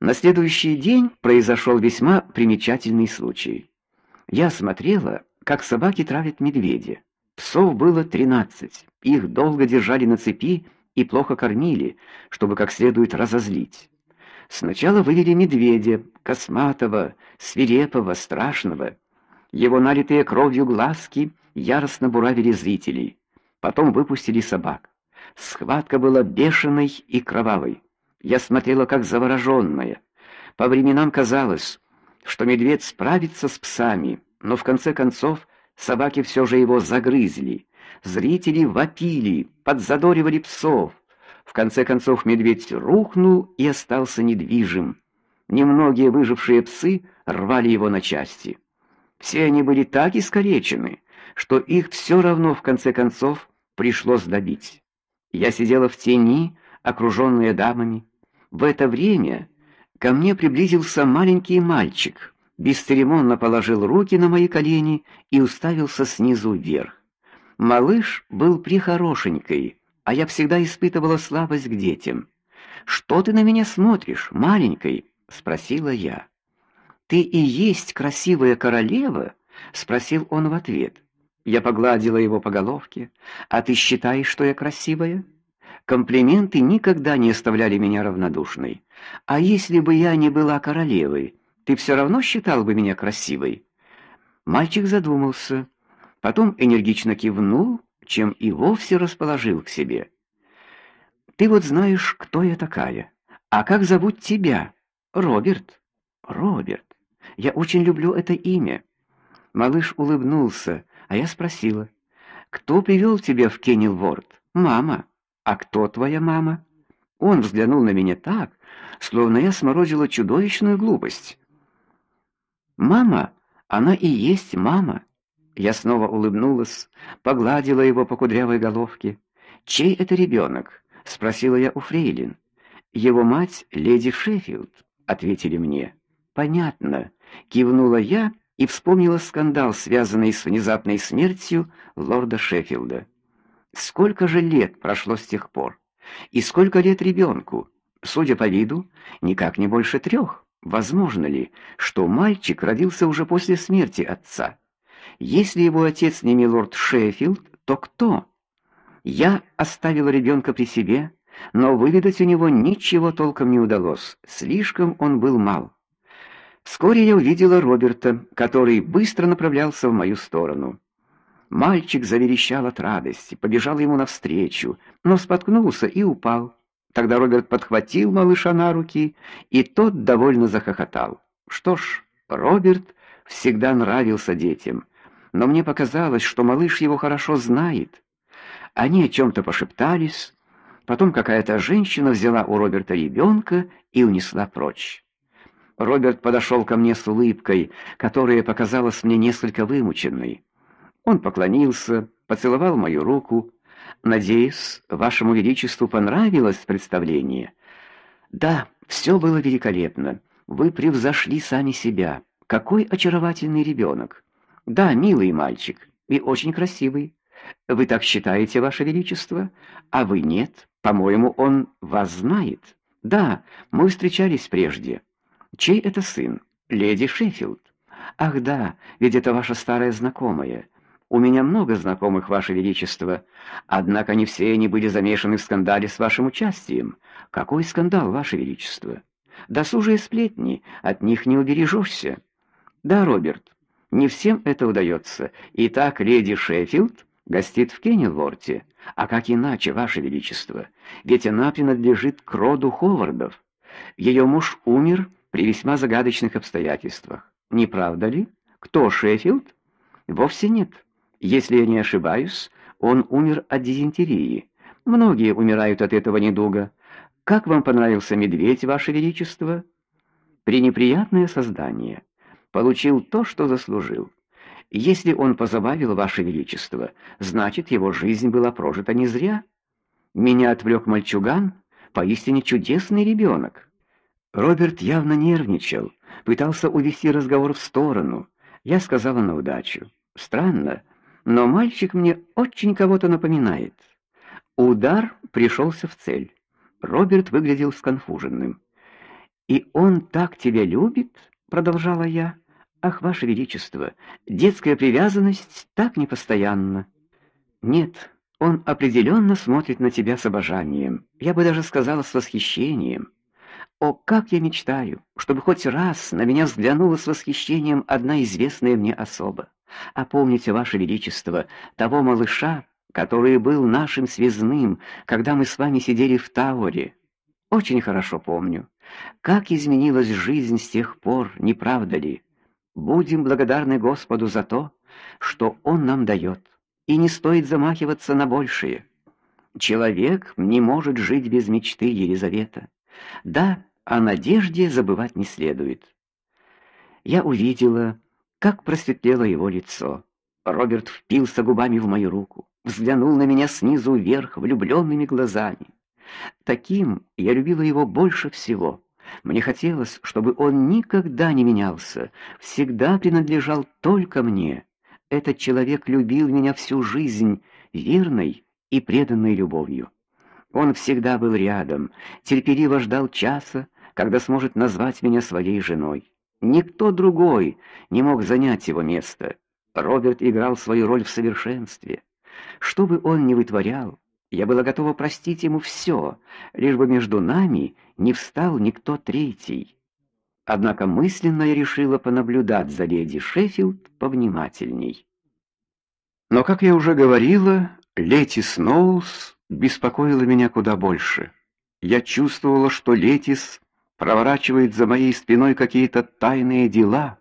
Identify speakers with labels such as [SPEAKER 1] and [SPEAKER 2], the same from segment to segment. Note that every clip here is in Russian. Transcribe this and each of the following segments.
[SPEAKER 1] На следующий день произошел весьма примечательный случай. Я смотрела, как собаки травят медведя. Псов было тринадцать. Их долго держали на цепи и плохо кормили, чтобы как следует разозлить. Сначала вывели медведя, косматого, свирепого, страшного. Его налитые кровью глазки яростно буравили зрителей. Потом выпустили собак. Схватка была бешеной и кровавой. Я смотрела как завороженная. По временам казалось, что медведь справится с псами, но в конце концов собаки все же его загрызли. Зрители вопили, подзадоривали псов. В конце концов медведь рухнул и остался недвижим. Немногие выжившие псы рвали его на части. Все они были так искалечены, что их все равно в конце концов пришлось добить. Я сидела в тени, окруженная дамами. В это время ко мне приблизился маленький мальчик, бесцеремонно положил руки на мои колени и уставился снизу вверх. Малыш был прихорошенький, а я всегда испытывала слабость к детям. "Что ты на меня смотришь, маленький?" спросила я. "Ты и есть красивая королева?" спросил он в ответ. Я погладила его по головке. "А ты считаешь, что я красивая?" Комплименты никогда не оставляли меня равнодушной. А если бы я не была королевой, ты все равно считал бы меня красивой? Мальчик задумался, потом энергично кивнул, чем и вовсе расположил к себе. Ты вот знаешь, кто я такая. А как зовут тебя? Роберт. Роберт. Я очень люблю это имя. Малыш улыбнулся, а я спросила: "Кто привел тебя в Кенилворд?" "Мама". А кто твоя мама? Он взглянул на меня так, словно я сморозила чудовищную глупость. Мама, она и есть мама. Я снова улыбнулась, погладила его по кудрявой головке. Чей это ребенок?» — спросила я у фрейлин. Его мать леди Шеффилд, ответили мне. Понятно, кивнула я и вспомнила скандал, связанный с внезапной смертью лорда Шеффилда. Сколько же лет прошло с тех пор? И сколько лет ребенку? Судя по виду, никак не больше трех. Возможно ли, что мальчик родился уже после смерти отца? Если его отец не милорд Шеффилд, то кто? Я оставила ребенка при себе, но выведать у него ничего толком не удалось. Слишком он был мал. Вскоре я увидела Роберта, который быстро направлялся в мою сторону. Мальчик заверещал от радости, побежал ему навстречу, но споткнулся и упал. Тогда Роберт подхватил малыша на руки, и тот довольно захохотал. Что ж, Роберт всегда нравился детям, но мне показалось, что малыш его хорошо знает. Они о чем то пошептались, потом какая-то женщина взяла у Роберта ребенка и унесла прочь. Роберт подошел ко мне с улыбкой, которая показалась мне несколько вымученной. Он поклонился, поцеловал мою руку. Надеюсь, вашему величеству понравилось представление. Да, все было великолепно. Вы превзошли сами себя. Какой очаровательный ребенок. Да, милый мальчик и очень красивый. Вы так считаете, ваше величество? А вы нет? По-моему, он вас знает. Да, мы встречались прежде. Чей это сын? Леди Шеффилд. Ах, да, ведь это ваша старая знакомая. У меня много знакомых, ваше величество, однако не все они были замешаны в скандале с вашим участием. Какой скандал, ваше величество? Досужие сплетни, от них не убережешься. Да, Роберт, не всем это удается. Итак, леди Шеффилд гостит в Кенилворте. А как иначе, ваше величество? Ведь она принадлежит к роду Ховардов. Ее муж умер при весьма загадочных обстоятельствах. Не правда ли? Кто Шеффилд? Вовсе нет. Если я не ошибаюсь, он умер от дизентерии. Многие умирают от этого недуга. Как вам понравился медведь, ваше величество? Пренеприятное создание. Получил то, что заслужил. Если он позабавил ваше величество, значит, его жизнь была прожита не зря. Меня отвлек мальчуган, поистине чудесный ребенок. Роберт явно нервничал, пытался увести разговор в сторону. Я сказала на удачу: "Странно, но мальчик мне очень кого-то напоминает. Удар пришелся в цель. Роберт выглядел сконфуженным. И он так тебя любит, продолжала я. Ах, ваше величество, детская привязанность так непостоянна. Нет, он определенно смотрит на тебя с обожанием. Я бы даже сказала с восхищением. О, как я мечтаю, чтобы хоть раз на меня взглянула с восхищением одна известная мне особа. А помните, ваше величество, того малыша, который был нашим связным, когда мы с вами сидели в Тауре? Очень хорошо помню. Как изменилась жизнь с тех пор, не правда ли? Будем благодарны Господу за то, что он нам дает, и не стоит замахиваться на большее. Человек не может жить без мечты, Елизавета. Да, о надежде забывать не следует. Я увидела, как просветлело его лицо. Роберт впился губами в мою руку, взглянул на меня снизу вверх влюбленными глазами. Таким я любила его больше всего. Мне хотелось, чтобы он никогда не менялся, всегда принадлежал только мне. Этот человек любил меня всю жизнь верной и преданной любовью. Он всегда был рядом, терпеливо ждал часа, когда сможет назвать меня своей женой. Никто другой не мог занять его место. Роберт играл свою роль в совершенстве. Что бы он ни вытворял, я была готова простить ему все, лишь бы между нами не встал никто третий. Однако мысленно я решила понаблюдать за леди Шеффилд повнимательней. Но, как я уже говорила, Лети Сноулс беспокоила меня куда больше. Я чувствовала, что Летис проворачивает за моей спиной какие-то тайные дела,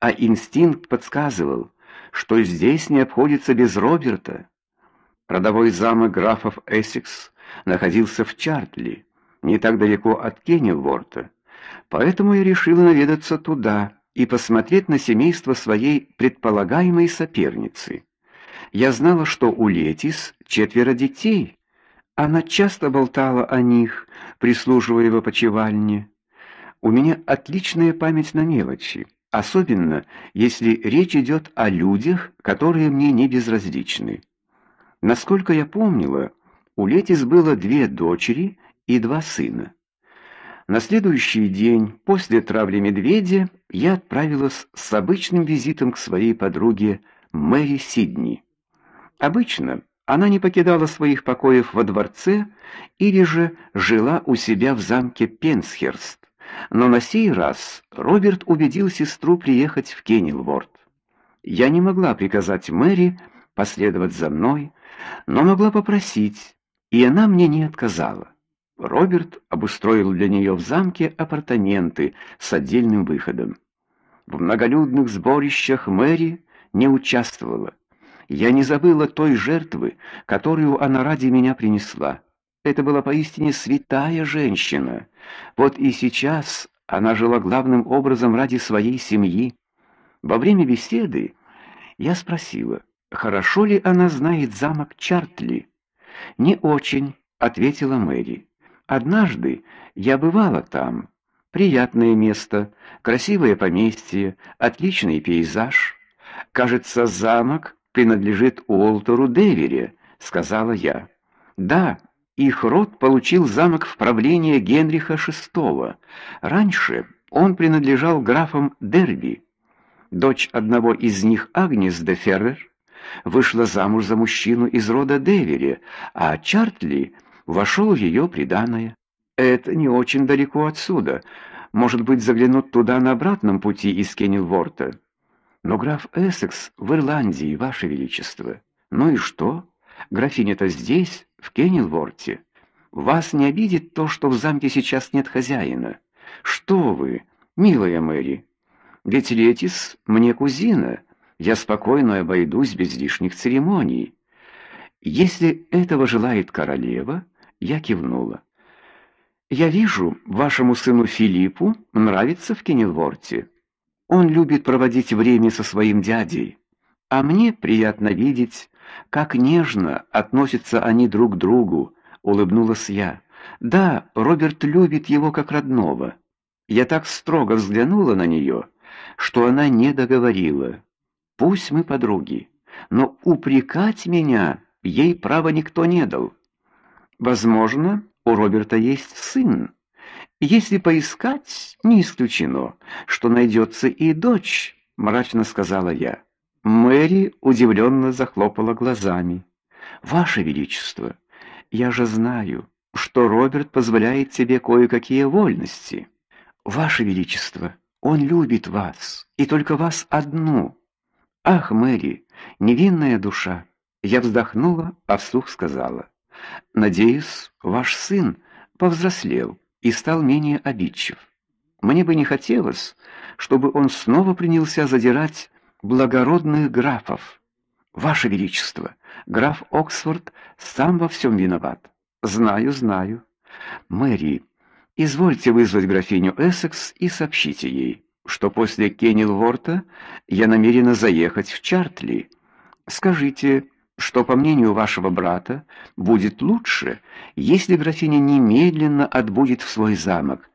[SPEAKER 1] а инстинкт подсказывал, что здесь не обходится без Роберта. Родовой замок графов Эссекс находился в Чартли, не так далеко от Кеннилворта. Поэтому я решила наведаться туда и посмотреть на семейство своей предполагаемой соперницы. Я знала, что у Летис четверо детей. Она часто болтала о них, прислуживая в опочивальне. У меня отличная память на мелочи, особенно если речь идет о людях, которые мне не безразличны. Насколько я помнила, у Летис было две дочери и два сына. На следующий день после травли медведя я отправилась с обычным визитом к своей подруге Мэри Сидни. Обычно она не покидала своих покоев во дворце или же жила у себя в замке Пенсхерст. Но на сей раз Роберт убедил сестру приехать в Кенилворд. Я не могла приказать Мэри последовать за мной, но могла попросить, и она мне не отказала. Роберт обустроил для нее в замке апартаменты с отдельным выходом. В многолюдных сборищах Мэри не участвовала. Я не забыла той жертвы, которую она ради меня принесла. Это была поистине святая женщина. Вот и сейчас она жила главным образом ради своей семьи. Во время беседы я спросила: Хорошо ли она знает замок Чартли? Не очень, ответила Мэри. Однажды я бывала там. Приятное место, красивое поместье, отличный пейзаж. Кажется, замок принадлежит Уолтеру Девере, сказала я. Да, их род получил замок в правление Генриха VI. Раньше он принадлежал графам Дерби. Дочь одного из них, Агнес де Феррер, вышла замуж за мужчину из рода Девери, а Чартли вошел в ее приданое. Это не очень далеко отсюда. Может быть, заглянуть туда на обратном пути из Кенилворта. Но граф Эссекс в Ирландии, ваше величество. Ну и что? Графиня-то здесь, в Кенилворте. Вас не обидит то, что в замке сейчас нет хозяина. Что вы, милая Мэри? Ведь Летис мне кузина. Я спокойно обойдусь без лишних церемоний. Если этого желает королева, я кивнула. Я вижу, вашему сыну Филиппу нравится в Кенилворте. Он любит проводить время со своим дядей, а мне приятно видеть, как нежно относятся они друг к другу, улыбнулась я. Да, Роберт любит его как родного. Я так строго взглянула на нее, что она не договорила. Пусть мы подруги, но упрекать меня ей права никто не дал. Возможно, у Роберта есть сын, Если поискать, не исключено, что найдется и дочь, мрачно сказала я. Мэри удивленно захлопала глазами. Ваше величество, я же знаю, что Роберт позволяет тебе кое-какие вольности. Ваше величество, он любит вас, и только вас одну. Ах, Мэри, невинная душа. Я вздохнула, а вслух сказала: "Надеюсь, ваш сын повзрослел и стал менее обидчив. Мне бы не хотелось, чтобы он снова принялся задирать благородных графов. Ваше величество, граф Оксфорд сам во всем виноват. Знаю, знаю. Мэри, извольте вызвать графиню Эссекс и сообщите ей, что после Кенилворта я намерена заехать в Чартли. Скажите, что по мнению вашего брата будет лучше, если графиня немедленно отбудет в свой замок,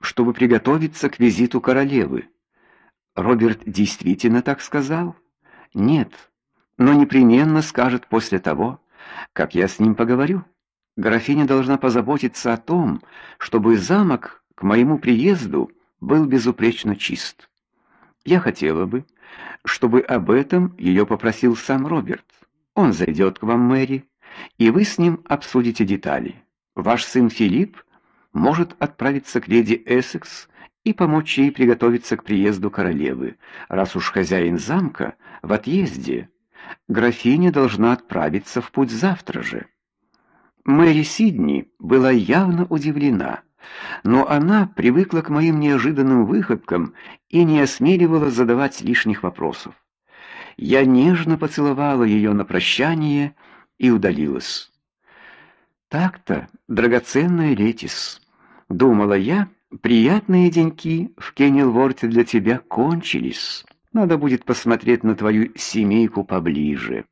[SPEAKER 1] чтобы приготовиться к визиту королевы. Роберт действительно так сказал? Нет, но непременно скажет после того, как я с ним поговорю. Графиня должна позаботиться о том, чтобы замок к моему приезду был безупречно чист. Я хотела бы, чтобы об этом ее попросил сам Роберт. Он зайдет к вам, Мэри, и вы с ним обсудите детали. Ваш сын Филипп может отправиться к леди Эссекс и помочь ей приготовиться к приезду королевы, раз уж хозяин замка в отъезде. Графиня должна отправиться в путь завтра же. Мэри Сидни была явно удивлена, но она привыкла к моим неожиданным выходкам и не осмеливалась задавать лишних вопросов. Я нежно поцеловала ее на прощание и удалилась. Так-то, драгоценная Летис, думала я, приятные деньки в Кенилворте для тебя кончились. Надо будет посмотреть на твою семейку поближе.